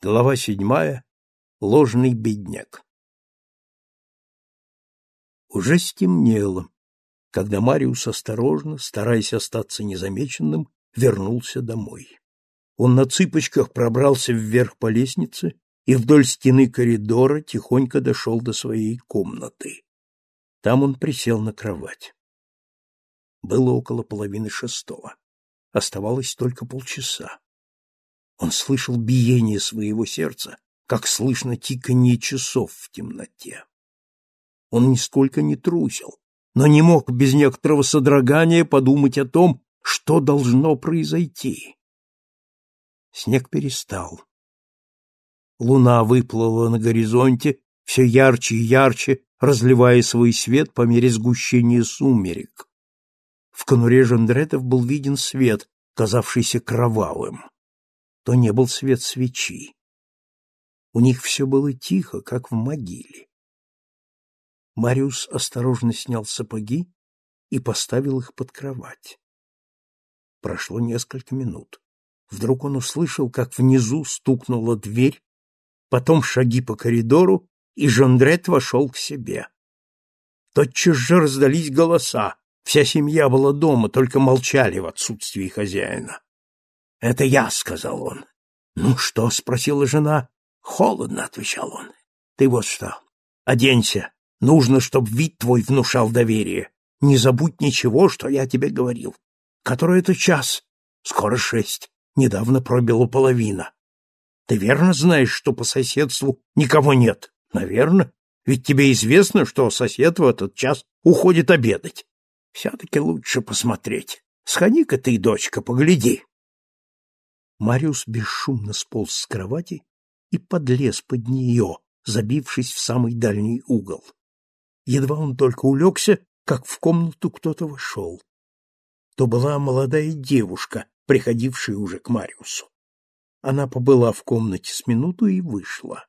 Глава седьмая. Ложный бедняк. Уже стемнело, когда Мариус осторожно, стараясь остаться незамеченным, вернулся домой. Он на цыпочках пробрался вверх по лестнице и вдоль стены коридора тихонько дошел до своей комнаты. Там он присел на кровать. Было около половины шестого. Оставалось только полчаса. Он слышал биение своего сердца, как слышно тиканье часов в темноте. Он нисколько не трусил, но не мог без некоторого содрогания подумать о том, что должно произойти. Снег перестал. Луна выплыла на горизонте, все ярче и ярче, разливая свой свет по мере сгущения сумерек. В конуре Жандретов был виден свет, казавшийся кровавым то не был свет свечи. У них все было тихо, как в могиле. Мариус осторожно снял сапоги и поставил их под кровать. Прошло несколько минут. Вдруг он услышал, как внизу стукнула дверь, потом шаги по коридору, и Жондрет вошел к себе. Тотчас же раздались голоса. Вся семья была дома, только молчали в отсутствии хозяина. «Это я», — сказал он. «Ну что?» — спросила жена. «Холодно», — отвечал он. «Ты вот что, оденься. Нужно, чтоб вид твой внушал доверие. Не забудь ничего, что я тебе говорил. Который это час? Скоро шесть. Недавно пробила половина. Ты верно знаешь, что по соседству никого нет? Наверно. Ведь тебе известно, что сосед в этот час уходит обедать. Все-таки лучше посмотреть. Сходи-ка ты, дочка, погляди. Мариус бесшумно сполз с кровати и подлез под нее, забившись в самый дальний угол. Едва он только улегся, как в комнату кто-то вошел. То была молодая девушка, приходившая уже к Мариусу. Она побыла в комнате с минуту и вышла.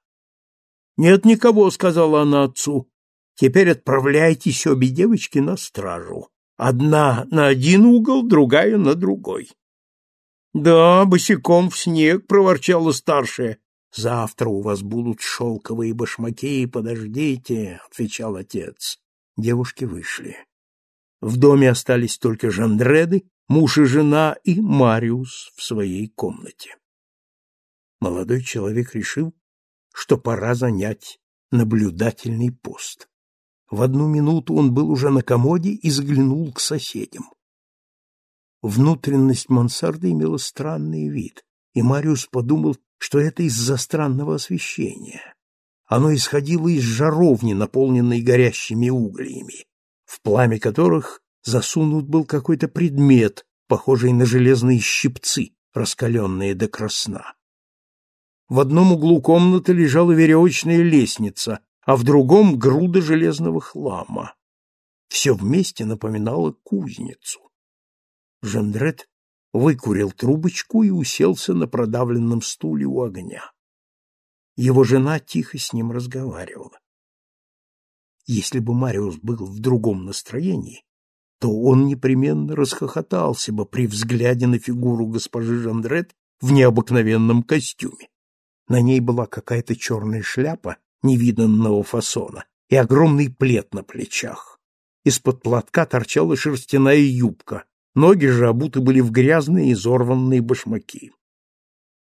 — Нет никого, — сказала она отцу. — Теперь отправляйтесь обе девочки на стражу. Одна на один угол, другая на другой. Да, босиком в снег, проворчала старшая. Завтра у вас будут шелковые башмаки, подождите, отвечал отец. Девушки вышли. В доме остались только Жандреды, муж и жена и Мариус в своей комнате. Молодой человек решил, что пора занять наблюдательный пост. В одну минуту он был уже на комоде и заглянул к соседям. Внутренность мансарды имела странный вид, и Мариус подумал, что это из-за странного освещения. Оно исходило из жаровни, наполненной горящими углями, в пламя которых засунут был какой-то предмет, похожий на железные щипцы, раскаленные до красна. В одном углу комнаты лежала веревочная лестница, а в другом — груда железного хлама. Все вместе напоминало кузницу. Жандрет выкурил трубочку и уселся на продавленном стуле у огня. Его жена тихо с ним разговаривала. Если бы Мариус был в другом настроении, то он непременно расхохотался бы при взгляде на фигуру госпожи Жандрет в необыкновенном костюме. На ней была какая-то черная шляпа невиданного фасона и огромный плед на плечах. Из-под платка торчала шерстяная юбка, Ноги же обуты были в грязные изорванные башмаки.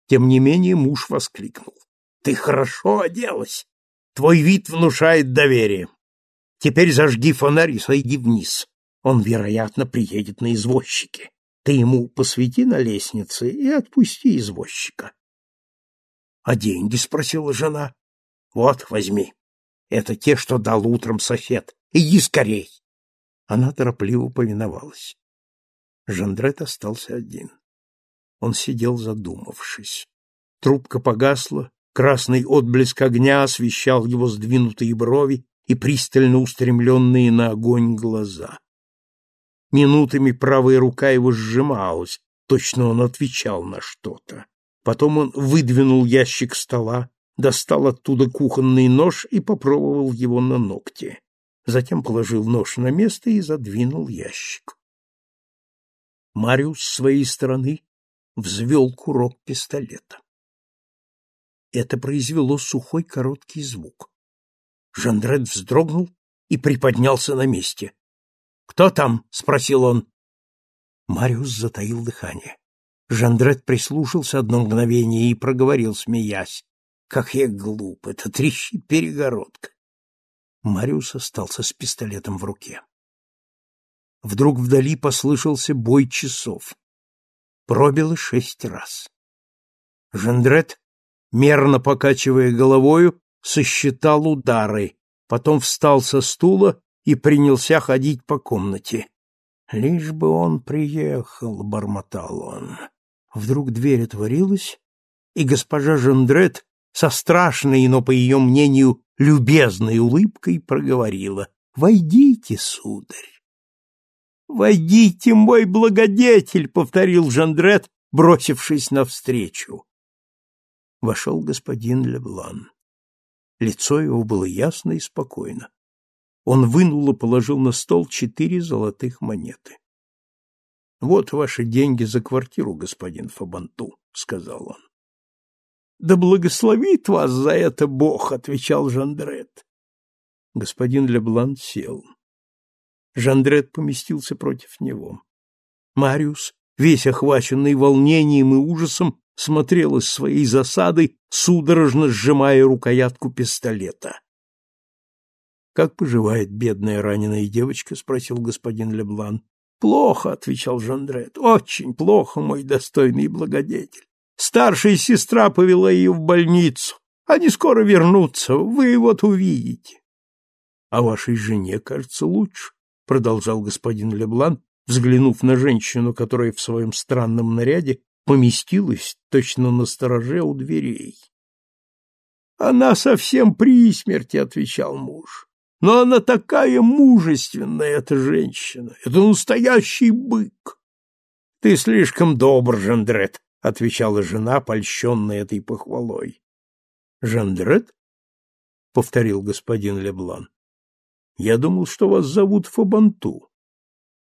Тем не менее муж воскликнул. — Ты хорошо оделась. Твой вид внушает доверие. Теперь зажги фонарь и сойди вниз. Он, вероятно, приедет на извозчике. Ты ему посвети на лестнице и отпусти извозчика. — А деньги? — спросила жена. — Вот, возьми. Это те, что дал утром сосед. Иди скорей. Она торопливо повиновалась. Жандрет остался один. Он сидел задумавшись. Трубка погасла, красный отблеск огня освещал его сдвинутые брови и пристально устремленные на огонь глаза. Минутами правая рука его сжималась, точно он отвечал на что-то. Потом он выдвинул ящик стола, достал оттуда кухонный нож и попробовал его на ногте. Затем положил нож на место и задвинул ящик. Мариус с своей стороны взвел курок пистолета. Это произвело сухой короткий звук. Жандрет вздрогнул и приподнялся на месте. «Кто там?» — спросил он. Мариус затаил дыхание. Жандрет прислушался одно мгновение и проговорил, смеясь. «Как я глуп! Это трещит перегородка!» Мариус остался с пистолетом в руке. Вдруг вдали послышался бой часов. Пробило шесть раз. Жандрет, мерно покачивая головою, сосчитал удары, потом встал со стула и принялся ходить по комнате. «Лишь бы он приехал», — бормотал он. Вдруг дверь отворилась, и госпожа Жандрет со страшной, но, по ее мнению, любезной улыбкой проговорила «Войдите, сударь». «Войдите, мой благодетель!» — повторил Жандрет, бросившись навстречу. Вошел господин Леблан. Лицо его было ясно и спокойно. Он вынул и положил на стол четыре золотых монеты. — Вот ваши деньги за квартиру, господин Фабанту, — сказал он. — Да благословит вас за это Бог, — отвечал Жандрет. Господин Леблан сел. Жандрет поместился против него. Мариус, весь охваченный волнением и ужасом, смотрел из своей засады, судорожно сжимая рукоятку пистолета. «Как поживает бедная раненая девочка?» — спросил господин Леблан. «Плохо», — отвечал Жандрет, — «очень плохо, мой достойный благодетель. Старшая сестра повела ее в больницу. Они скоро вернутся, вы вот увидите». «А вашей жене, кажется, лучше», — продолжал господин Леблан, взглянув на женщину, которая в своем странном наряде поместилась точно на стороже у дверей. «Она совсем при смерти», — отвечал муж. «Но она такая мужественная, эта женщина! Это настоящий бык!» «Ты слишком добр, Жандрет», — отвечала жена, польщенная этой похвалой. «Жандрет?» — повторил господин Леблан. «Я думал, что вас зовут Фабанту».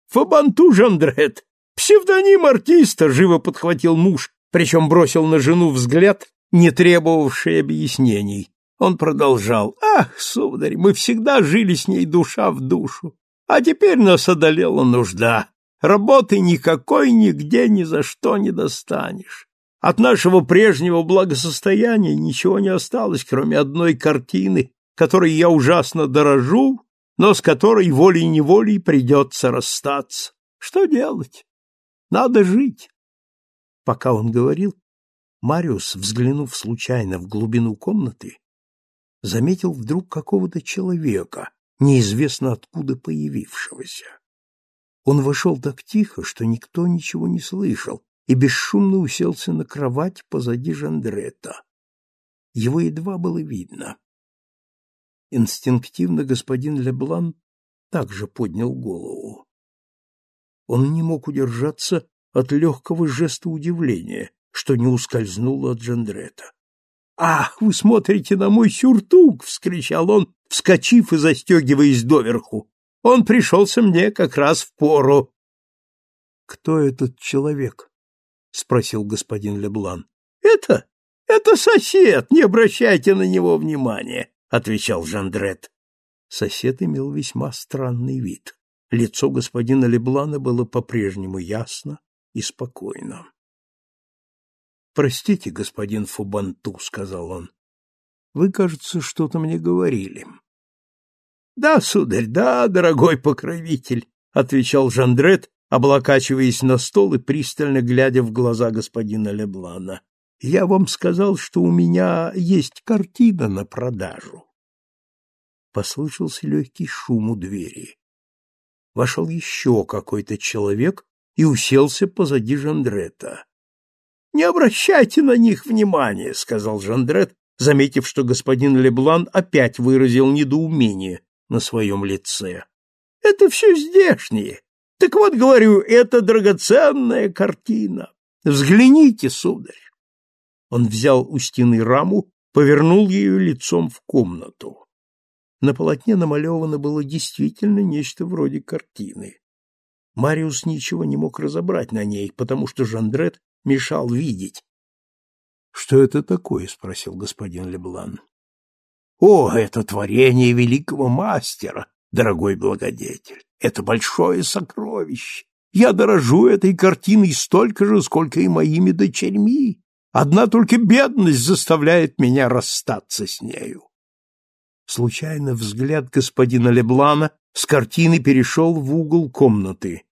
«Фабанту Жандрет! Псевдоним артиста!» — живо подхватил муж, причем бросил на жену взгляд, не требовавший объяснений. Он продолжал. «Ах, сударь, мы всегда жили с ней душа в душу, а теперь нас одолела нужда. Работы никакой нигде ни за что не достанешь. От нашего прежнего благосостояния ничего не осталось, кроме одной картины, которой я ужасно дорожу, но с которой волей-неволей придется расстаться. Что делать? Надо жить. Пока он говорил, Мариус, взглянув случайно в глубину комнаты, заметил вдруг какого-то человека, неизвестно откуда появившегося. Он вошел так тихо, что никто ничего не слышал, и бесшумно уселся на кровать позади Жандрета. Его едва было видно. Инстинктивно господин Леблан также поднял голову. Он не мог удержаться от легкого жеста удивления, что не ускользнуло от Жандрета. «Ах, вы смотрите на мой сюртук!» — вскричал он, вскочив и застегиваясь доверху. «Он пришелся мне как раз в пору». «Кто этот человек?» — спросил господин Леблан. «Это? Это сосед, не обращайте на него внимания», — отвечал Жандрет. Сосед имел весьма странный вид. Лицо господина Леблана было по-прежнему ясно и спокойно. «Простите, господин Фубанту», — сказал он. «Вы, кажется, что-то мне говорили». «Да, сударь, да, дорогой покровитель», — отвечал Жандрет, облокачиваясь на стол и пристально глядя в глаза господина Леблана. «Я вам сказал, что у меня есть картина на продажу». Послышался легкий шум у двери. Вошел еще какой-то человек и уселся позади Жандрета. Не обращайте на них внимания, сказал Жандрет, заметив, что господин Леблан опять выразил недоумение на своем лице. Это все здешние. Так вот, говорю, это драгоценная картина. Взгляните, сударь. Он взял у стены раму, повернул ее лицом в комнату. На полотне намалевано было действительно нечто вроде картины. Мариус ничего не мог разобрать на ней, потому что Жандрет мешал видеть. — Что это такое? — спросил господин Леблан. — О, это творение великого мастера, дорогой благодетель. Это большое сокровище. Я дорожу этой картиной столько же, сколько и моими дочерьми. Одна только бедность заставляет меня расстаться с нею. Случайно взгляд господина Леблана с картины перешел в угол комнаты.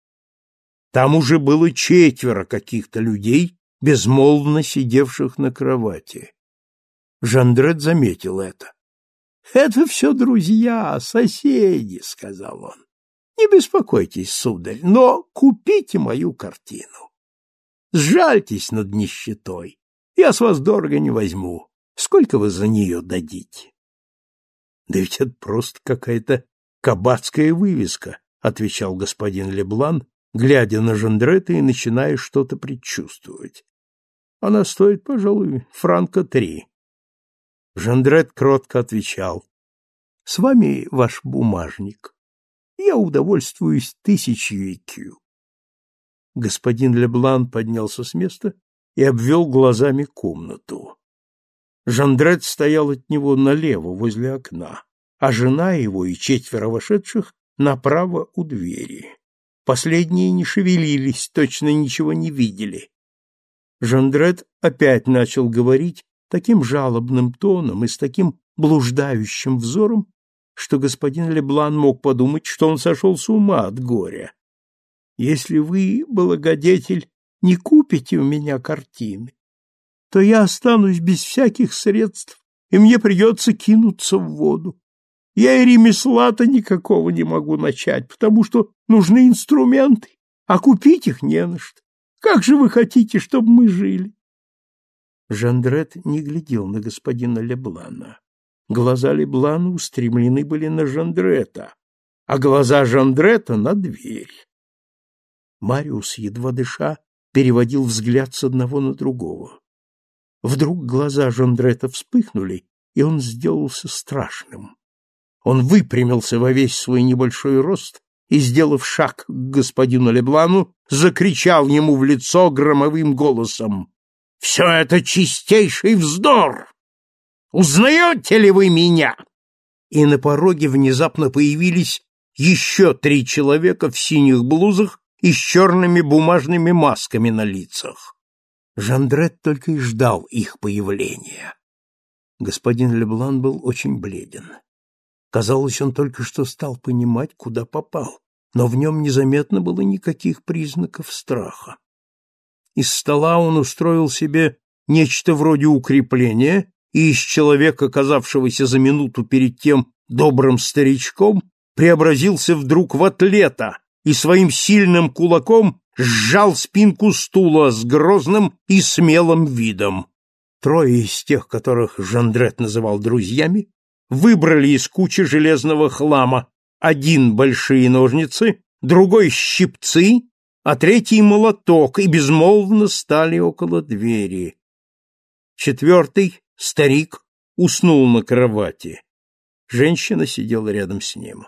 Там уже было четверо каких-то людей, безмолвно сидевших на кровати. Жандрет заметил это. — Это все друзья, соседи, — сказал он. — Не беспокойтесь, сударь, но купите мою картину. Сжальтесь над нищетой. Я с вас дорого не возьму. Сколько вы за нее дадите? — Да ведь это просто какая-то кабацкая вывеска, — отвечал господин Леблан, глядя на Жандрета и начиная что-то предчувствовать. — Она стоит, пожалуй, франка три. Жандрет кротко отвечал. — С вами ваш бумажник. Я удовольствуюсь тысячей икю. Господин Леблан поднялся с места и обвел глазами комнату. Жандрет стоял от него налево, возле окна, а жена его и четверо вошедших направо у двери. Последние не шевелились, точно ничего не видели. Жандрет опять начал говорить таким жалобным тоном и с таким блуждающим взором, что господин Леблан мог подумать, что он сошел с ума от горя. «Если вы, благодетель, не купите у меня картины, то я останусь без всяких средств, и мне придется кинуться в воду. Я и ремесла-то никакого не могу начать, потому что нужны инструменты, а купить их не на что. Как же вы хотите, чтобы мы жили? Жандрет не глядел на господина Леблана. Глаза Леблана устремлены были на Жандрета, а глаза Жандрета — на дверь. Мариус, едва дыша, переводил взгляд с одного на другого. Вдруг глаза Жандрета вспыхнули, и он сделался страшным. Он выпрямился во весь свой небольшой рост и, сделав шаг к господину Леблану, закричал ему в лицо громовым голосом. — Все это чистейший вздор! Узнаете ли вы меня? И на пороге внезапно появились еще три человека в синих блузах и с черными бумажными масками на лицах. Жандрет только и ждал их появления. Господин Леблан был очень бледен. Казалось, он только что стал понимать, куда попал, но в нем незаметно было никаких признаков страха. Из стола он устроил себе нечто вроде укрепления, и из человека, казавшегося за минуту перед тем добрым старичком, преобразился вдруг в атлета и своим сильным кулаком сжал спинку стула с грозным и смелым видом. Трое из тех, которых Жандрет называл друзьями, выбрали из кучи железного хлама один большие ножницы, другой щипцы, а третий молоток, и безмолвно стали около двери. Четвертый, старик, уснул на кровати. Женщина сидела рядом с ним.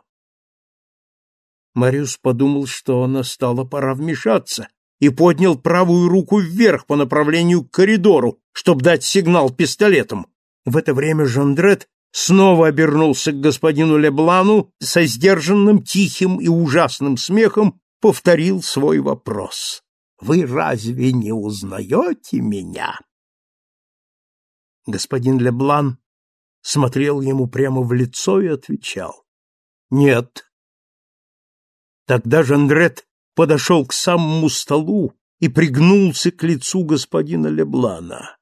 Мариус подумал, что настала пора вмешаться, и поднял правую руку вверх по направлению к коридору, чтобы дать сигнал пистолетом. В это время Жандрет снова обернулся к господину Леблану со сдержанным, тихим и ужасным смехом повторил свой вопрос. «Вы разве не узнаете меня?» Господин Леблан смотрел ему прямо в лицо и отвечал. «Нет, Тогда Жандрет подошел к самому столу и пригнулся к лицу господина Леблана.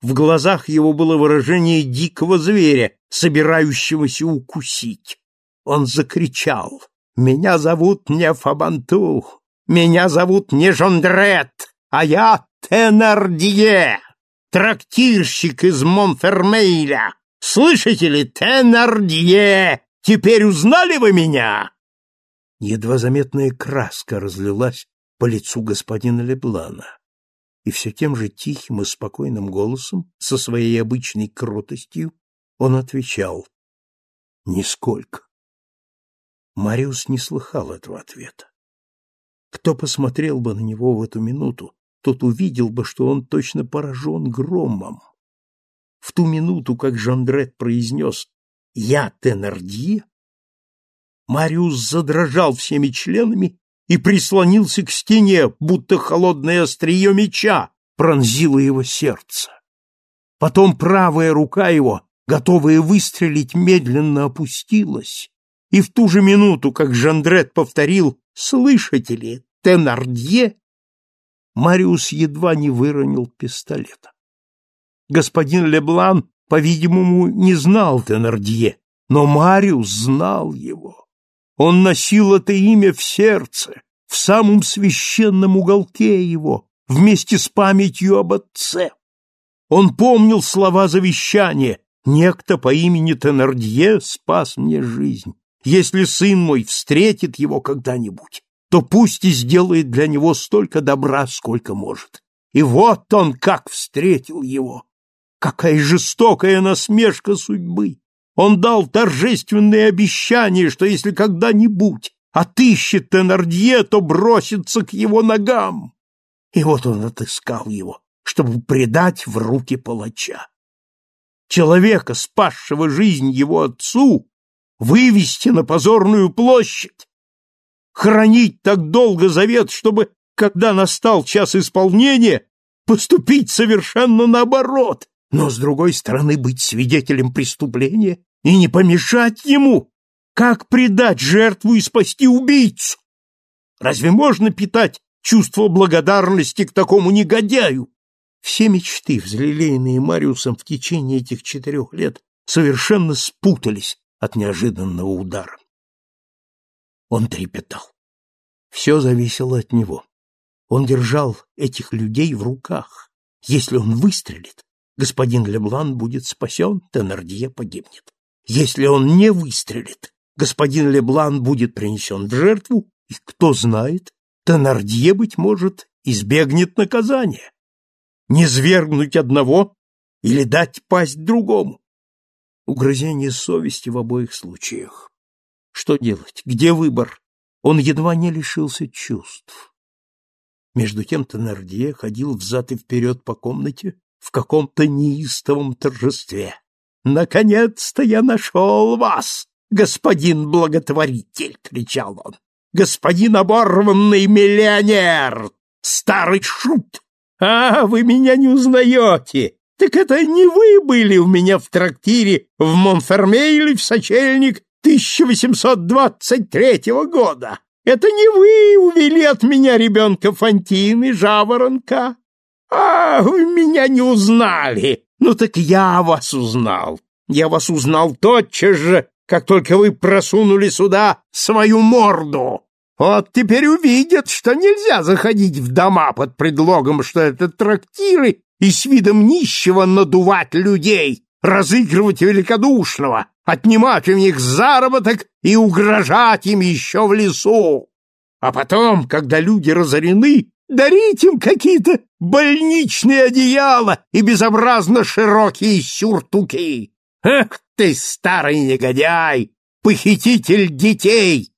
В глазах его было выражение дикого зверя, собирающегося укусить. Он закричал «Меня зовут не Фабанту, меня зовут не Жандрет, а я Тенардье, трактирщик из Монфермейля. Слышите ли, Тенардье, теперь узнали вы меня?» Едва заметная краска разлилась по лицу господина Леблана, и все тем же тихим и спокойным голосом, со своей обычной кротостью, он отвечал «Нисколько». Мариус не слыхал этого ответа. Кто посмотрел бы на него в эту минуту, тот увидел бы, что он точно поражен громом, в ту минуту, как Жондрет произнес «Я Теннердье», Мариус задрожал всеми членами и прислонился к стене, будто холодное острие меча пронзило его сердце. Потом правая рука его, готовая выстрелить, медленно опустилась, и в ту же минуту, как Жандрет повторил «Слышите ли, Тенардье?», Мариус едва не выронил пистолета. Господин Леблан, по-видимому, не знал Тенардье, но Мариус знал его. Он носил это имя в сердце, в самом священном уголке его, вместе с памятью об отце. Он помнил слова завещания «Некто по имени Тенардье спас мне жизнь. Если сын мой встретит его когда-нибудь, то пусть и сделает для него столько добра, сколько может. И вот он как встретил его! Какая жестокая насмешка судьбы! Он дал торжественное обещание, что если когда-нибудь отыщет Тенардье, то бросится к его ногам. И вот он отыскал его, чтобы предать в руки палача. Человека, спасшего жизнь его отцу, вывести на позорную площадь, хранить так долго завет, чтобы, когда настал час исполнения, поступить совершенно наоборот, но, с другой стороны, быть свидетелем преступления и не помешать ему. Как предать жертву и спасти убийцу? Разве можно питать чувство благодарности к такому негодяю? Все мечты, взлелеянные Мариусом в течение этих четырех лет, совершенно спутались от неожиданного удара. Он трепетал. Все зависело от него. Он держал этих людей в руках. Если он выстрелит, господин Леблан будет спасен, Теннердье погибнет. Если он не выстрелит, господин Леблан будет принесен в жертву, и, кто знает, Теннердье, быть может, избегнет наказания. Не свергнуть одного или дать пасть другому. Угрызение совести в обоих случаях. Что делать? Где выбор? Он едва не лишился чувств. Между тем Теннердье ходил взад и вперед по комнате в каком-то неистовом торжестве. «Наконец-то я нашел вас, господин благотворитель!» — кричал он. «Господин оборванный миллионер! Старый шут! А, вы меня не узнаете! Так это не вы были у меня в трактире в Монфермейле в сочельник 1823 года. Это не вы увели от меня ребенка Фантины, жаворонка. А, вы меня не узнали. Ну так я вас узнал. Я вас узнал тотчас же, как только вы просунули сюда свою морду. Вот теперь увидят, что нельзя заходить в дома под предлогом, что это трактиры, и с видом нищего надувать людей, разыгрывать великодушного, отнимать у них заработок и угрожать им еще в лесу. А потом, когда люди разорены, дарить им какие-то больничные одеяла и безобразно широкие сюртуки. Эх ты, старый негодяй, похититель детей!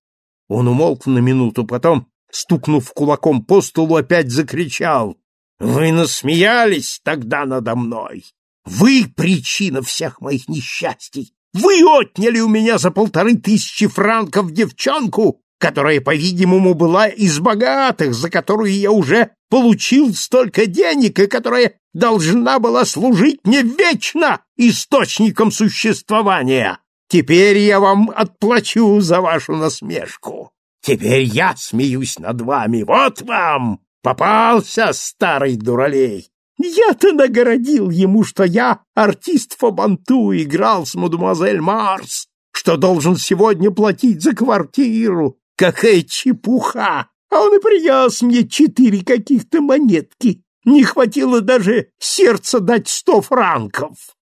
Он умолк на минуту, потом, стукнув кулаком по столу, опять закричал. Вы насмеялись тогда надо мной. Вы причина всех моих несчастий. Вы отняли у меня за полторы тысячи франков девчонку, которая, по-видимому, была из богатых, за которую я уже получил столько денег и которая должна была служить мне вечно источником существования. Теперь я вам отплачу за вашу насмешку. Теперь я смеюсь над вами. Вот вам! Попался, старый дуралей! Я-то нагородил ему, что я артист Фабанту, играл с мадемуазель Марс, что должен сегодня платить за квартиру. Какая чепуха! А он и принес мне четыре каких-то монетки. Не хватило даже сердца дать сто франков.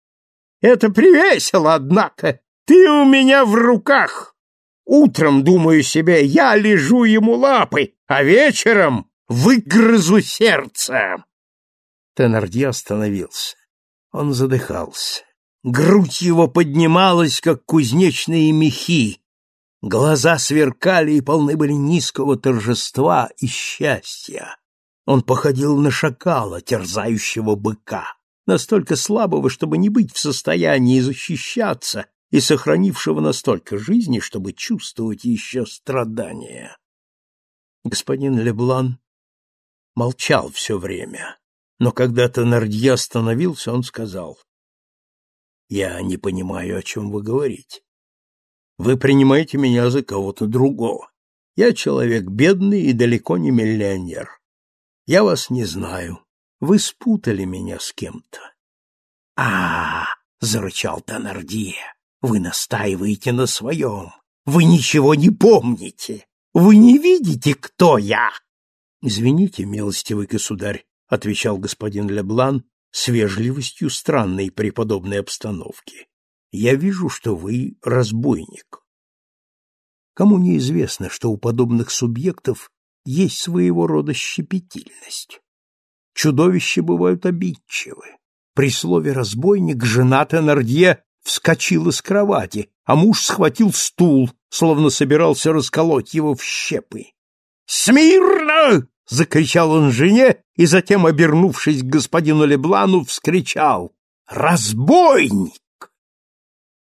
Это привесело, однако. Ты у меня в руках. Утром, думаю себе, я лежу ему лапы, а вечером выгрызу сердце. Теннердье остановился. Он задыхался. Грудь его поднималась, как кузнечные мехи. Глаза сверкали и полны были низкого торжества и счастья. Он походил на шакала, терзающего быка. настолько слабого, чтобы не быть в состоянии защищаться, и сохранившего настолько жизни, чтобы чувствовать еще страдания. Господин Леблан молчал все время, но когда Теннердье остановился, он сказал, «Я не понимаю, о чем вы говорите. Вы принимаете меня за кого-то другого. Я человек бедный и далеко не миллионер. Я вас не знаю. Вы спутали меня с кем-то. А, -а, -а зарычал Теннердье. Вы настаиваете на своем. Вы ничего не помните. Вы не видите, кто я. Извините, милостивый государь, отвечал господин Леблан с вежливостью странной при подобной обстановке. Я вижу, что вы разбойник. Кому неизвестно, что у подобных субъектов есть своего рода щепетильность. Чудовища бывают обидчивы. При слове «разбойник» жена Теннердье вскочила с кровати, а муж схватил стул, словно собирался расколоть его в щепы. «Смирно!» — закричал он жене и затем, обернувшись к господину Леблану, вскричал. «Разбойник!»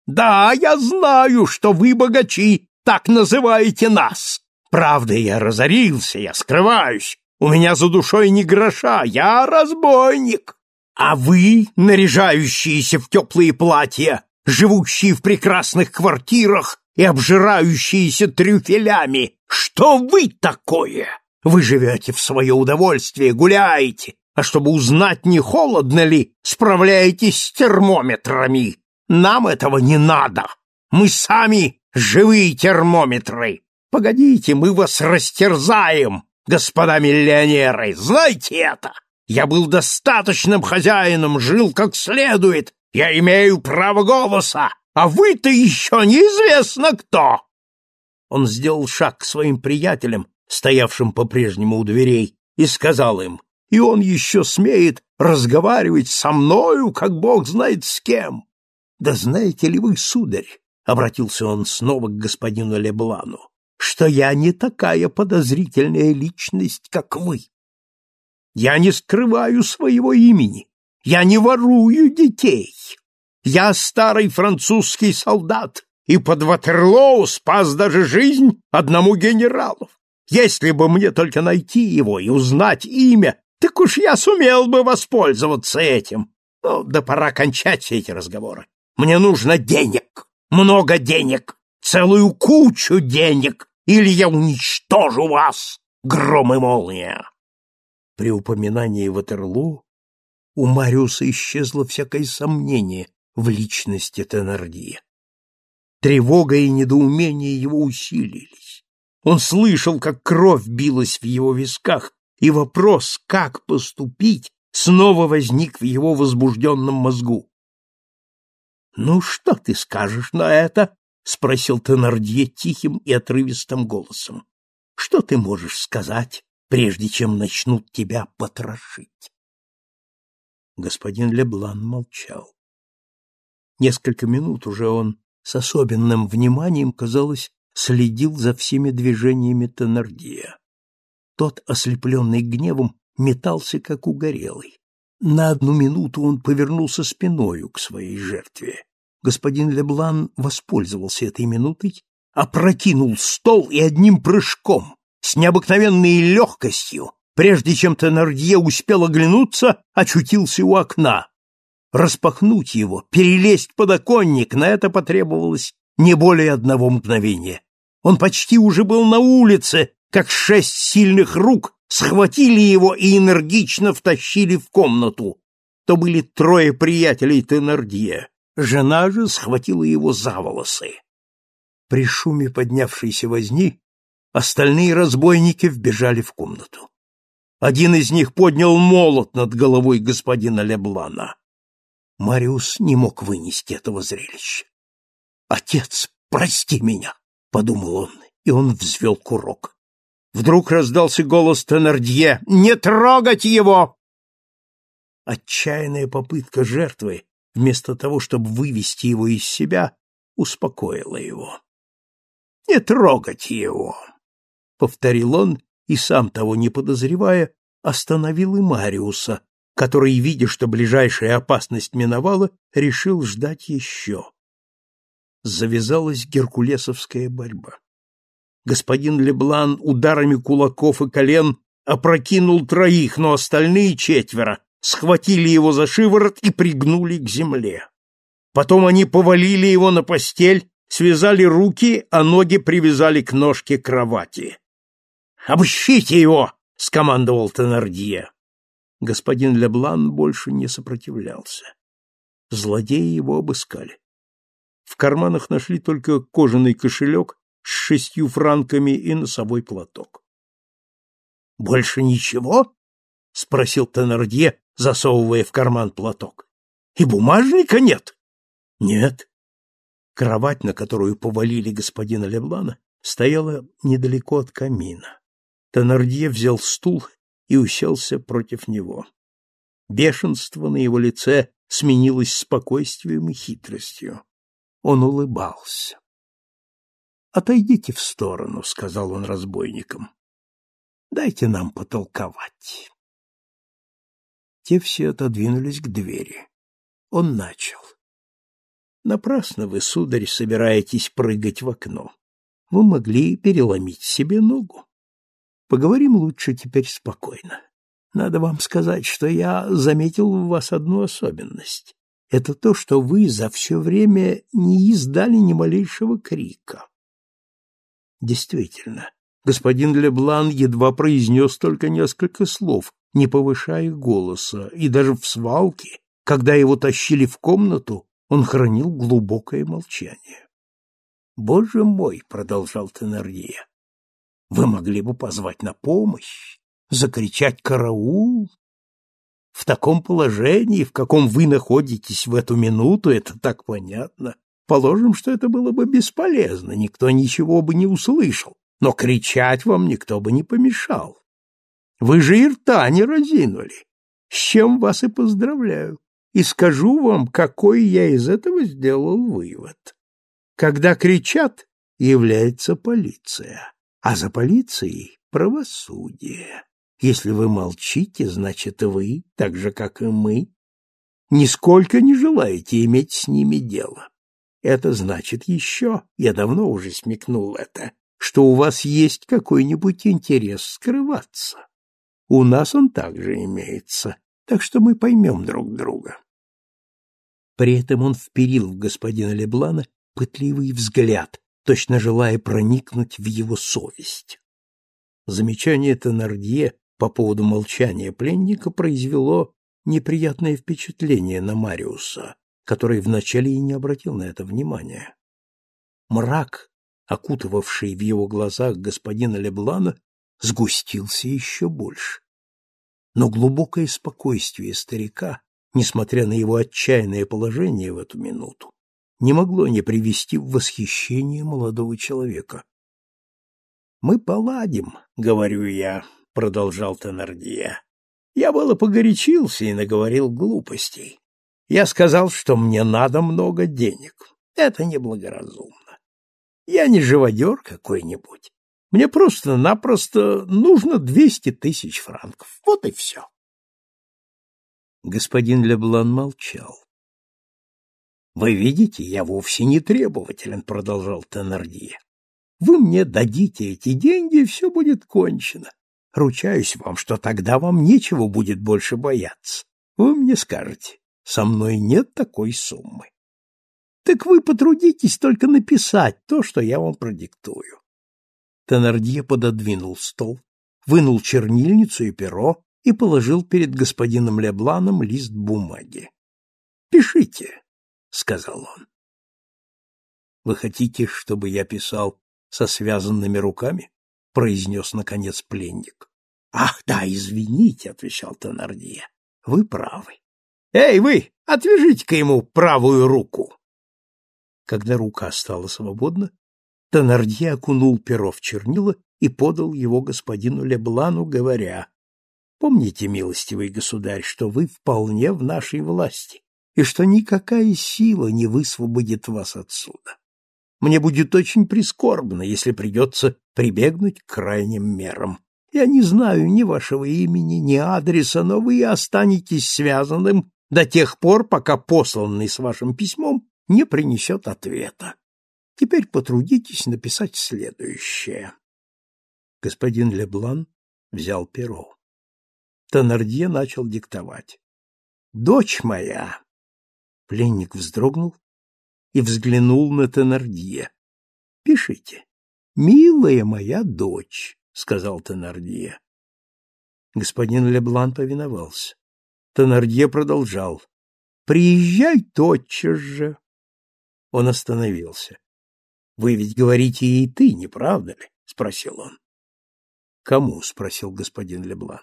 «Да, я знаю, что вы, богачи, так называете нас. Правда, я разорился, я скрываюсь. У меня за душой ни гроша, я разбойник. А вы, наряжающиеся в теплые платья, живущие в прекрасных квартирах и обжирающиеся трюфелями, что вы такое? Вы живете в свое удовольствие, гуляете, а чтобы узнать, не холодно ли, справляетесь с термометрами. Нам этого не надо. Мы сами живые термометры. Погодите, мы вас растерзаем, господа миллионеры, знайте это! Я был достаточным хозяином, жил как следует, я имею право голоса, а вы-то еще неизвестно кто!» Он сделал шаг к своим приятелям, стоявшим по-прежнему у дверей, и сказал им, «И он еще смеет разговаривать со мною, как бог знает с кем!» «Да знаете ли вы, сударь, — обратился он снова к господину Леблану, что я не такая подозрительная личность, как вы. Я не скрываю своего имени, я не ворую детей. Я старый французский солдат, и под Ватерлоу спас даже жизнь одному генералу. Если бы мне только найти его и узнать имя, так уж я сумел бы воспользоваться этим. Ну, да пора кончать все эти разговоры. Мне нужно денег, много денег, целую кучу денег, или я уничтожу вас, гром и молния. При упоминании Ватерлоо у Мариуса исчезло всякое сомнение в личности Теннердье. Тревога и недоумение его усилились. Он слышал, как кровь билась в его висках, и вопрос, как поступить, снова возник в его возбужденном мозгу. — Ну, что ты скажешь на это? — спросил Теннердье тихим и отрывистым голосом. — Что ты можешь сказать, прежде чем начнут тебя потрошить? Господин Леблан молчал. Несколько минут уже он с особенным вниманием, казалось, следил за всеми движениями Теннердье. Тот, ослепленный гневом, метался, как угорелый. На одну минуту он повернулся спиною к своей жертве. Господин Леблан воспользовался этой минутой, опрокинул стол и одним прыжком, с необыкновенной легкостью, прежде чем Теннердье успел оглянуться, очутился у окна. Распахнуть его, перелезть под оконник, на это потребовалось не более одного мгновения. Он почти уже был на улице, как шесть сильных рук схватили его и энергично втащили в комнату. То были трое приятелей Теннердье. Жена же схватила его за волосы. При шуме поднявшейся возни остальные разбойники вбежали в комнату. Один из них поднял молот над головой господина Леблана. Мариус не мог вынести этого зрелища. «Отец, прости меня!» — подумал он, и он взвел курок. Вдруг раздался голос Теннердье. «Не трогать его!» Отчаянная попытка жертвы вместо того, чтобы вывести его из себя, успокоила его. «Не трогать его!» — повторил он, и, сам того не подозревая, остановил и Мариуса, который, видя, что ближайшая опасность миновала, решил ждать еще. Завязалась геркулесовская борьба. Господин Леблан ударами кулаков и колен опрокинул троих, но остальные четверо схватили его за шиворот и пригнули к земле. Потом они повалили его на постель, связали руки, а ноги привязали к ножке кровати. «Обыщите его!» — скомандовал Теннердье. Господин Леблан больше не сопротивлялся. Злодеи его обыскали. В карманах нашли только кожаный кошелек с шестью франками и носовой платок. — Больше ничего? — спросил Теннердье, засовывая в карман платок. — И бумажника нет? — Нет. Кровать, на которую повалили господина Леблана, стояла недалеко от камина. Теннердье взял стул и уселся против него. Бешенство на его лице сменилось спокойствием и хитростью. Он улыбался. «Отойдите в сторону», — сказал он разбойникам. «Дайте нам потолковать». Те все отодвинулись к двери. Он начал. «Напрасно вы, сударь, собираетесь прыгать в окно. Вы могли переломить себе ногу. Поговорим лучше теперь спокойно. Надо вам сказать, что я заметил в вас одну особенность. Это то, что вы за все время не издали ни малейшего крика. Действительно, господин Леблан едва произнес только несколько слов, не повышая голоса, и даже в свалке, когда его тащили в комнату, он хранил глубокое молчание. «Боже мой!» — продолжал Теннерье. Вы могли бы позвать на помощь, закричать «караул». В таком положении, в каком вы находитесь в эту минуту, это так понятно. Положим, что это было бы бесполезно, никто ничего бы не услышал, но кричать вам никто бы не помешал. Вы же и рта не разинули, с чем вас и поздравляю, и скажу вам, какой я из этого сделал вывод. Когда кричат, является полиция а за полицией правосудие. Если вы молчите, значит, вы, так же, как и мы, нисколько не желаете иметь с ними дело. Это значит еще, я давно уже смекнул это, что у вас есть какой-нибудь интерес скрываться. У нас он также имеется, так что мы поймем друг друга. При этом он вперил в господина Леблана пытливый взгляд, точно желая проникнуть в его совесть. Замечание Теннердье по поводу молчания пленника произвело неприятное впечатление на Мариуса, который вначале и не обратил на это внимания. Мрак, окутывавший в его глазах господина Леблана, сгустился еще больше. Но глубокое спокойствие старика, несмотря на его отчаянное положение в эту минуту, не могло не привести в восхищение молодого человека. «Мы поладим», — говорю я, — продолжал Теннердье. «Я было погорячился и наговорил глупостей. Я сказал, что мне надо много денег. Это неблагоразумно. Я не живодер какой-нибудь. Мне просто-напросто нужно двести тысяч франков. Вот и все». Господин Леблан молчал. Вы видите, я вовсе не требователен, продолжал Теннердье. Вы мне дадите эти деньги, и все будет кончено. Ручаюсь вам, что тогда вам нечего будет больше бояться. Вы мне скажете, со мной нет такой суммы. Так вы потрудитесь только написать то, что я вам продиктую. Теннердье пододвинул стол, вынул чернильницу и перо и положил перед господином Лебланом лист бумаги. Пишите, сказал он. Вы хотите, чтобы я писал со связанными руками? произнес наконец пленник. Ах, да, извините, отвечал Теннердье. Вы правы. Эй, вы, отвяжите-ка ему правую руку. Когда рука стала свободна, Теннердье окунул перо в чернила и подал его господину Леблану, говоря, «Помните, милостивый государь, что вы вполне в нашей власти, и что никакая сила не высвободит вас отсюда. Мне будет очень прискорбно, если придется прибегнуть к крайним мерам. Я не знаю ни вашего имени, ни адреса, но вы останетесь связанным до тех пор, пока посланный с вашим письмом не принесет ответа. Теперь потрудитесь написать следующее. Господин Леблан взял перо. Тонардье начал диктовать. «Дочь моя!» Пленник вздрогнул и взглянул на Тонардье. «Пишите. Милая моя дочь», — сказал Тонардье. Господин Леблан повиновался. Тонардье продолжал. «Приезжай тотчас же». Он остановился. «Вы ведь говорите и ты, не правда ли?» — спросил он. «Кому?» — спросил господин Леблан.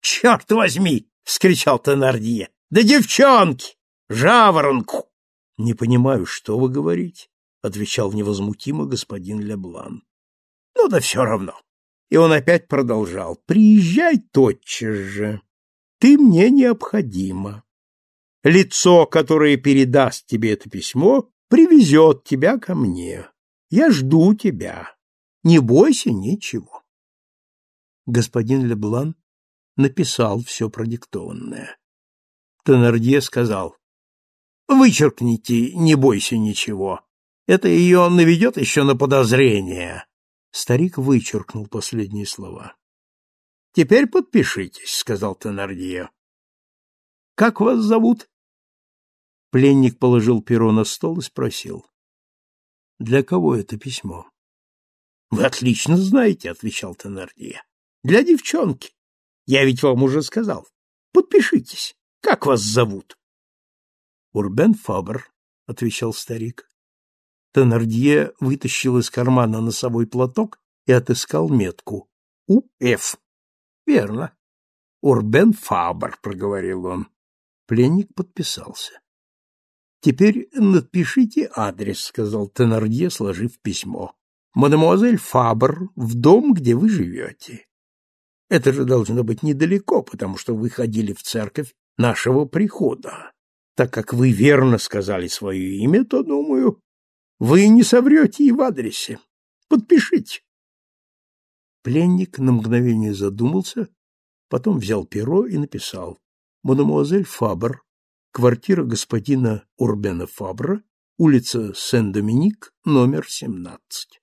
«Черт возьми!» — вскричал Теннердье. «Да девчонки! Жаворонку!» «Не понимаю, что вы говорите», — отвечал невозмутимо господин Леблан. «Ну да все равно». И он опять продолжал. «Приезжай тотчас же. Ты мне необходима. Лицо, которое передаст тебе это письмо, привезет тебя ко мне. Я жду тебя. Не бойся ничего. Господин Леблан написал все продиктованное. Теннердье сказал, «Вычеркните, не бойся ничего. Это ее наведет еще на подозрение». Старик вычеркнул последние слова. «Теперь подпишитесь», — сказал Теннердье. «Как вас зовут?» Пленник положил перо на стол и спросил. — Для кого это письмо? — Вы отлично знаете, — отвечал Теннердье. — Для девчонки. Я ведь вам уже сказал. Подпишитесь. Как вас зовут? — Урбен Фабр, — отвечал старик. Теннердье вытащил из кармана носовой платок и отыскал метку. — У.Ф. — Верно. — Урбен Фабр, — проговорил он. Пленник подписался. Теперь напишите адрес, сказал Теннердье, сложив письмо. Мадемуазель Фабр, в дом, где вы живете. Это же должно быть недалеко, потому что вы ходили в церковь нашего прихода. Так как вы верно сказали свое имя, то, думаю, вы не соврете и в адресе. Подпишите. Пленник на мгновение задумался, потом взял перо и написал «Мадемуазель Фабр, Квартира господина Урбена Фабра, улица Сен-Доминик, номер 17.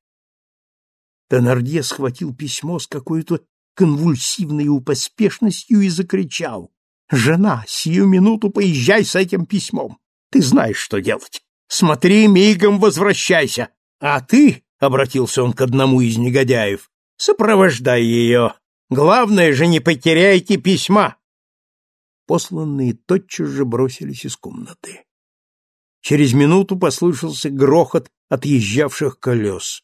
Теннердье схватил письмо с какой-то конвульсивной упоспешностью и закричал. «Жена, сию минуту поезжай с этим письмом. Ты знаешь, что делать. Смотри, мигом возвращайся. А ты, — обратился он к одному из негодяев, — сопровождай ее. Главное же, не потеряйте письма посланные тотчас же бросились из комнаты. Через минуту послышался грохот отъезжавших колес.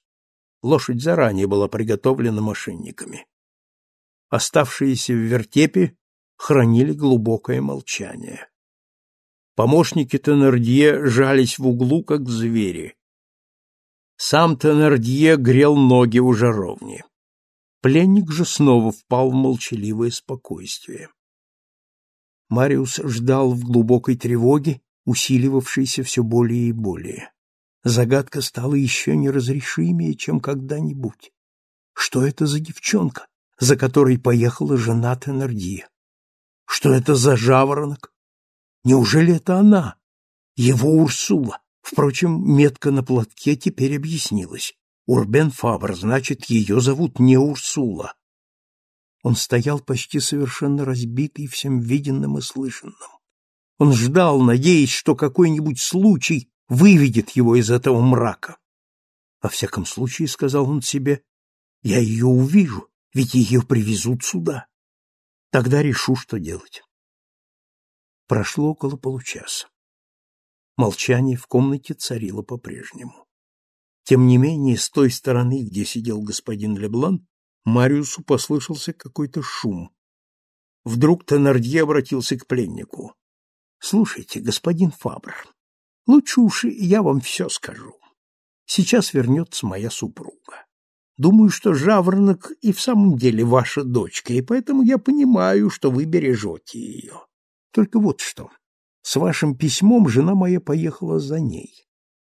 Лошадь заранее была приготовлена мошенниками. Оставшиеся в вертепе хранили глубокое молчание. Помощники Теннердье жались в углу, как звери. Сам Теннердье грел ноги у жаровни. Пленник же снова впал в молчаливое спокойствие. Мариус ждал в глубокой тревоге, усиливавшейся все более и более. Загадка стала еще неразрешимее, чем когда-нибудь. Что это за девчонка, за которой поехала жена Теннердье? Что это за жаворонок? Неужели это она, его Урсула? Впрочем, метка на платке теперь объяснилась. Урбен Фабр, значит, ее зовут не Урсула, он стоял почти совершенно разбитый всем виденным и слышанным. Он ждал, надеясь, что какой-нибудь случай выведет его из этого мрака. Во всяком случае, сказал он себе, я ее увижу, ведь ее привезут сюда. Тогда решу, что делать. Прошло около получаса. Молчание в комнате царило по-прежнему. Тем не менее, с той стороны, где сидел господин Леблан, Мариусу послышался какой-то шум. Вдруг Теннердье обратился к пленнику. — Слушайте, господин Фабр, лучше уж я вам все скажу. Сейчас вернется моя супруга. Думаю, что жаворонок и в самом деле ваша дочка, и поэтому я понимаю, что вы бережете ее. Только вот что. С вашим письмом жена моя поехала за ней.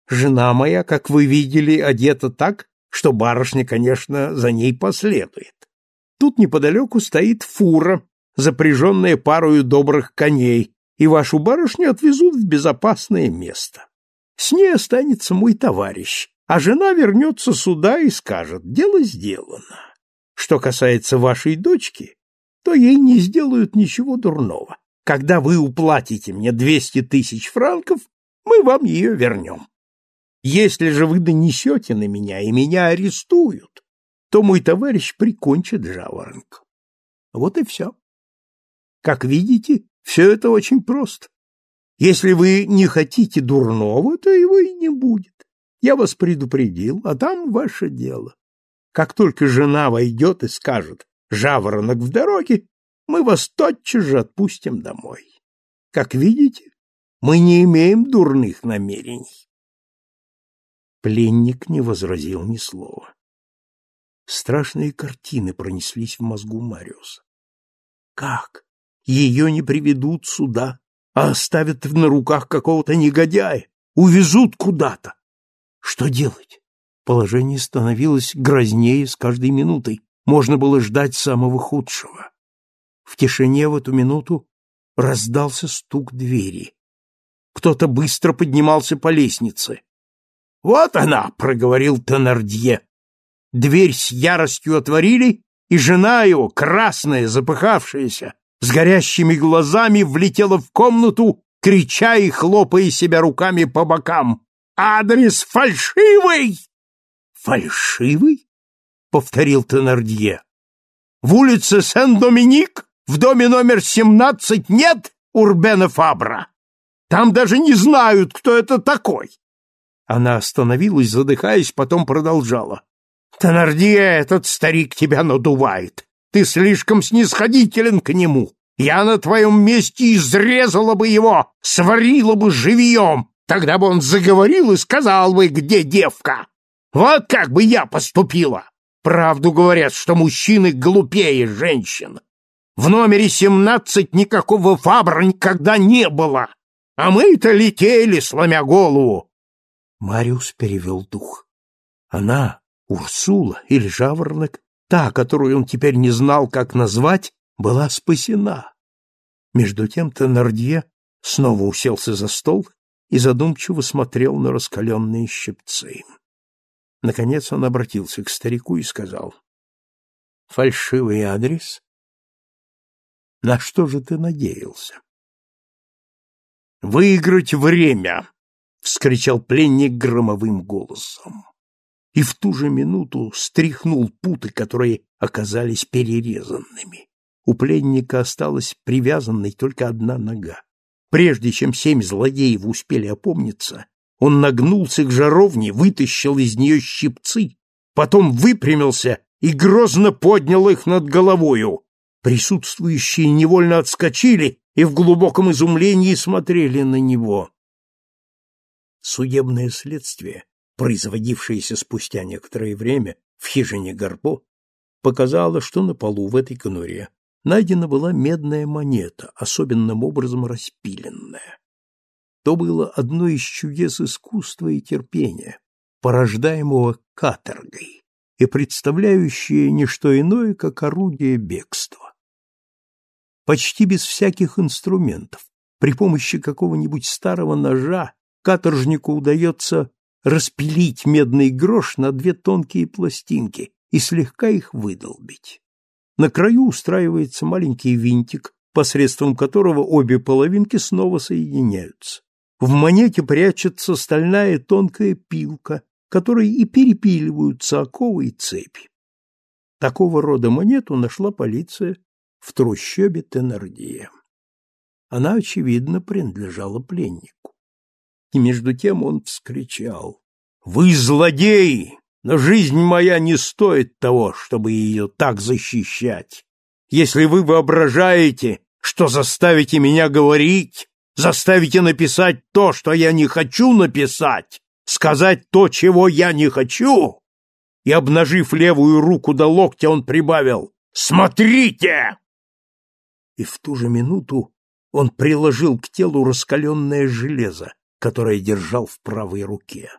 Жена моя, как вы видели, одета так, что барышня, конечно, за ней последует. Тут неподалеку стоит фура, запряженная парою добрых коней, и вашу барышню отвезут в безопасное место. С ней останется мой товарищ, а жена вернется сюда и скажет, дело сделано. Что касается вашей дочки, то ей не сделают ничего дурного. Когда вы уплатите мне двести тысяч франков, мы вам ее вернем. Если же вы донесете на меня и меня арестуют, то мой товарищ прикончит жаворонка. Вот и все. Как видите, все это очень просто. Если вы не хотите дурного, то его и не будет. Я вас предупредил, а там ваше дело. Как только жена войдет и скажет «жаворонок в дороге», мы вас тотчас же отпустим домой. Как видите, мы не имеем дурных намерений. Пленник не возразил ни слова. Страшные картины пронеслись в мозгу Мариуса. Как? Ее не приведут сюда, а оставят на руках какого-то негодяя, увезут куда-то. Что делать? Положение становилось грознее с каждой минутой. Можно было ждать самого худшего. В тишине в эту минуту раздался стук двери. Кто-то быстро поднимался по лестнице. «Вот она!» — проговорил Теннердье. Дверь с яростью отворили, и жена его, красная, запыхавшаяся, с горящими глазами, влетела в комнату, крича и хлопая себя руками по бокам. «Адрес фальшивый!» «Фальшивый?» — повторил Теннердье. «В улице Сен-Доминик в доме номер 17 нет Урбена Фабра. Там даже не знают, кто это такой. Она остановилась, задыхаясь, потом продолжала. Тенардье, этот старик тебя надувает. Ты слишком снисходителен к нему. Я на твоем месте изрезала бы его, сварила бы живьем. Тогда бы он заговорил и сказал бы, где девка. Вот как бы я поступила. Правду говорят, что мужчины глупее женщин. В номере семнадцать никакого фабра никогда не было, а мы-то летели, сломя голову. Мариус перевел дух. Она, Урсула или Жаворонок, та, которую он теперь не знал, как назвать, была спасена. Между тем Теннердье снова уселся за стол и задумчиво смотрел на раскаленные щипцы. Наконец он обратился к старику и сказал, «Фальшивый адрес на что же ты надеялся? Выиграть время, вскричал пленник громовым голосом. И в ту же минуту стряхнул путы, которые оказались перерезанными. У пленника осталась привязанной только одна нога. Прежде чем семь злодеев успели опомниться, он нагнулся к жаровне, вытащил из нее щипцы, потом выпрямился и грозно поднял их над головою. Присутствующие невольно отскочили и в глубоком изумлении смотрели на него. Судебное следствие, производившееся спустя некоторое время в хижине Горбо, показало, что на полу в этой конуре найдена была медная монета, особенным образом распиленная. То было одно из чудес искусства и терпения, порождаемого каторгой и представляющее не что иное, как орудие бегства почти без всяких инструментов. При помощи какого-нибудь старого ножа каторжнику удается распилить медный грош на две тонкие пластинки и слегка их выдолбить. На краю устраивается маленький винтик, посредством которого обе половинки снова соединяются. В монете прячется стальная тонкая пилка, которой и перепиливаются оковы и цепи. Такого рода монету нашла полиция в трущобе Теннердье. Она, очевидно, принадлежала пленнику. И между тем он вскричал. «Вы злодеи! Но жизнь моя не стоит того, чтобы ее так защищать. Если вы воображаете, что заставите меня говорить, заставите написать то, что я не хочу написать, сказать то, чего я не хочу...» И, обнажив левую руку до локтя, он прибавил «Смотрите!» и в ту же минуту он приложил к телу раскаленное железо, которое держал в правой руке.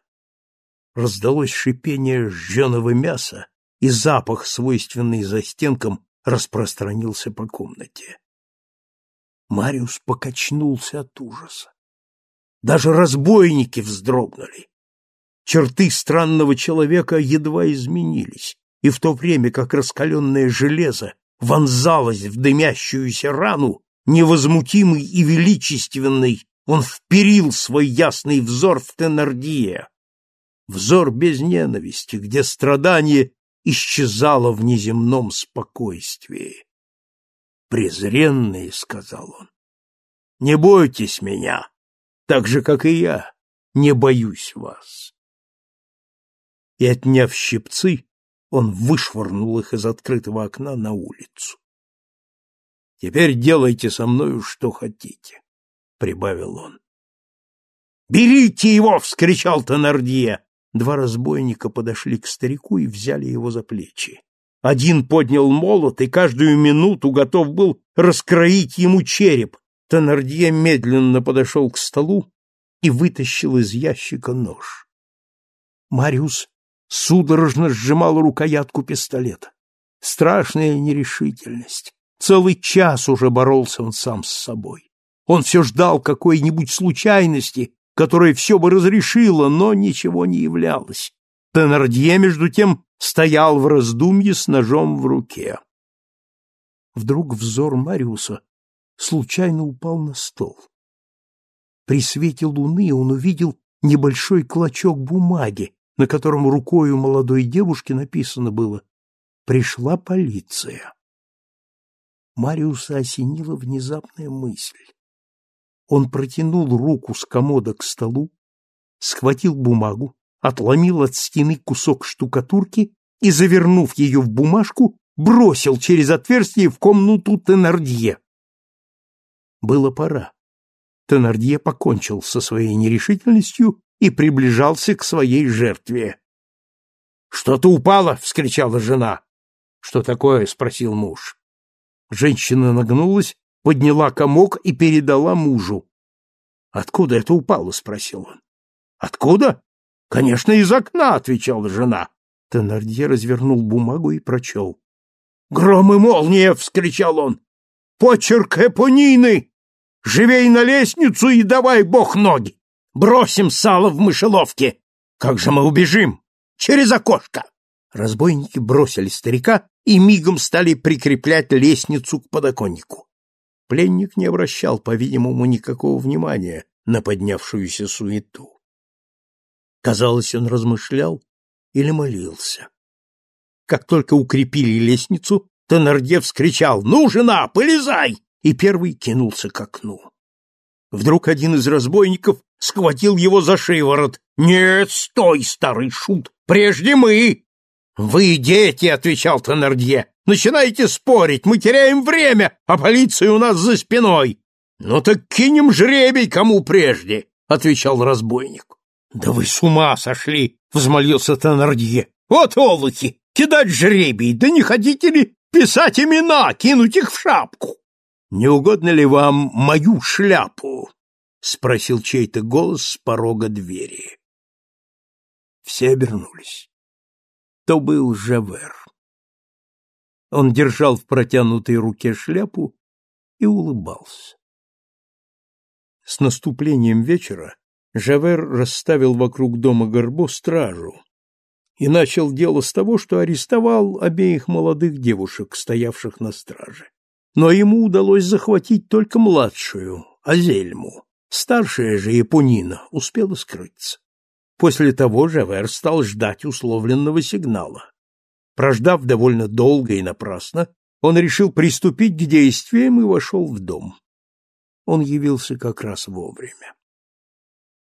Раздалось шипение жженого мяса, и запах, свойственный застенкам, распространился по комнате. Мариус покачнулся от ужаса. Даже разбойники вздрогнули. Черты странного человека едва изменились, и в то время как раскаленное железо вонзалось в дымящуюся рану, невозмутимый и величественный, он вперил свой ясный взор в Теннердье. Взор без ненависти, где страдание исчезало в неземном спокойствии. «Презренные», — сказал он, — «не бойтесь меня, так же, как и я, не боюсь вас». И, отняв щипцы, он вышвырнул их из открытого окна на улицу. «Теперь делайте со мною, что хотите», — прибавил он. «Берите его!» — вскричал Тонардье. Два разбойника подошли к старику и взяли его за плечи. Один поднял молот и каждую минуту готов был раскроить ему череп. Тонардье медленно подошел к столу и вытащил из ящика нож. Мариус судорожно сжимал рукоятку пистолета. Страшная нерешительность. Целый час уже боролся он сам с собой. Он все ждал какой-нибудь случайности, которая все бы разрешила, но ничего не являлось. Теннердье, между тем, стоял в раздумье с ножом в руке. Вдруг взор Мариуса случайно упал на стол. При свете луны он увидел небольшой клочок бумаги, на котором рукою молодой девушки написано было «Пришла полиция». Мариуса осенила внезапная мысль. Он протянул руку с комода к столу, схватил бумагу, отломил от стены кусок штукатурки и, завернув ее в бумажку, бросил через отверстие в комнату Тенардье. Было пора. Тенардье покончил со своей нерешительностью и приближался к своей жертве. «Что-то упало!» — вскричала жена. «Что такое?» — спросил муж. Женщина нагнулась, подняла комок и передала мужу. «Откуда это упало?» — спросил он. «Откуда?» «Конечно, из окна!» — отвечала жена. Теннердье развернул бумагу и прочел. «Гром и молния!» — вскричал он. «Почерк Эпонины! Живей на лестницу и давай бог ноги! Бросим сало в мышеловке! Как же мы убежим? Через окошко!» Разбойники бросили старика и мигом стали прикреплять лестницу к подоконнику. Пленник не обращал, по-видимому, никакого внимания на поднявшуюся суету. Казалось, он размышлял или молился. Как только укрепили лестницу, Теннердье вскричал «Ну, жена, полезай!» и первый кинулся к окну. Вдруг один из разбойников схватил его за шиворот. «Нет, стой, старый шут, прежде мы!» «Вы дети!» — отвечал Теннердье. «Начинаете спорить, мы теряем время, а полиция у нас за спиной!» «Ну так кинем жребий кому прежде!» — отвечал разбойник. «Да вы с ума сошли!» — взмолился Теннердье. «Вот олухи! Кидать жребий! Да не хотите ли писать имена, кинуть их в шапку?» «Не угодно ли вам мою шляпу?» — спросил чей-то голос с порога двери. Все обернулись. То был Жавер. Он держал в протянутой руке шляпу и улыбался. С наступлением вечера Жавер расставил вокруг дома Горбо стражу и начал дело с того, что арестовал обеих молодых девушек, стоявших на страже. Но ему удалось захватить только младшую, Азельму. Старшая же Японина успела скрыться. После того Жавер стал ждать условленного сигнала. Прождав довольно долго и напрасно, он решил приступить к действиям и вошел в дом. Он явился как раз вовремя.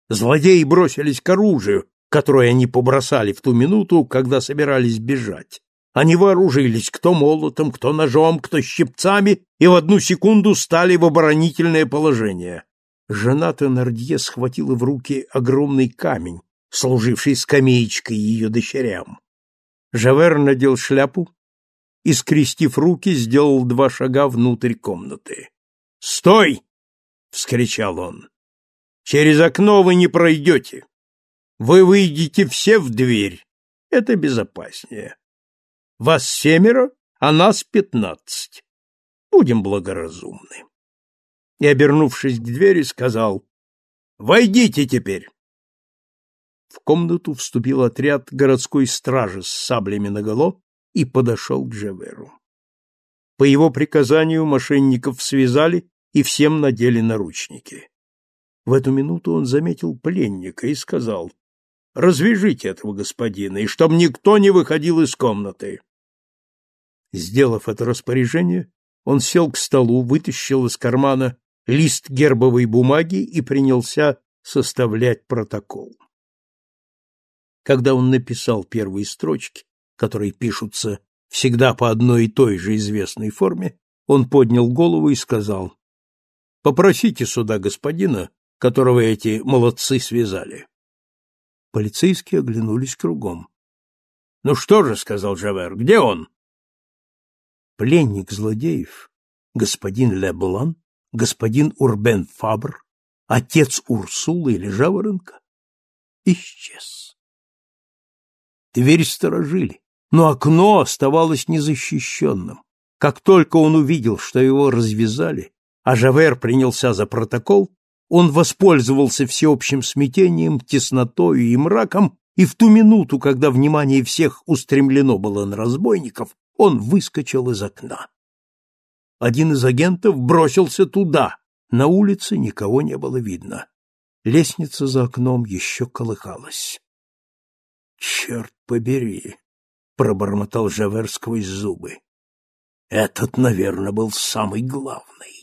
Злодеи бросились к оружию, которое они побросали в ту минуту, когда собирались бежать. Они вооружились кто молотом, кто ножом, кто щипцами, и в одну секунду стали в оборонительное положение. Жена Теннердье схватила в руки огромный камень, служивший скамеечкой ее дочерям. Жавер надел шляпу и, скрестив руки, сделал два шага внутрь комнаты. «Стой!» — вскричал он. Через окно вы не пройдете. Вы выйдете все в дверь. Это безопаснее. Вас семеро, а нас пятнадцать. Будем благоразумны. И, обернувшись к двери, сказал, «Войдите теперь!» Комнату вступил отряд городской стражи с саблями наголо и подошел к Джаверу. По его приказанию мошенников связали и всем надели наручники. В эту минуту он заметил пленника и сказал, «Развяжите этого господина, и чтоб никто не выходил из комнаты». Сделав это распоряжение, он сел к столу, вытащил из кармана лист гербовой бумаги и принялся составлять протокол. Когда он написал первые строчки, которые пишутся всегда по одной и той же известной форме, он поднял голову и сказал, «Попросите сюда господина, которого эти молодцы связали». Полицейские оглянулись кругом. «Ну что же», — сказал Жавер, — «где он?» Пленник злодеев, господин Леблан, господин Урбен Фабр, отец Урсулы или Жаворонка, исчез. Дверь сторожили, но окно оставалось незащищенным. Как только он увидел, что его развязали, а Жавер принялся за протокол, он воспользовался всеобщим смятением, теснотою и мраком, и в ту минуту, когда внимание всех устремлено было на разбойников, он выскочил из окна. Один из агентов бросился туда. На улице никого не было видно. Лестница за окном еще колыхалась. Черт побери, пробормотал Жавер сквозь зубы. Этот, наверное, был самый главный.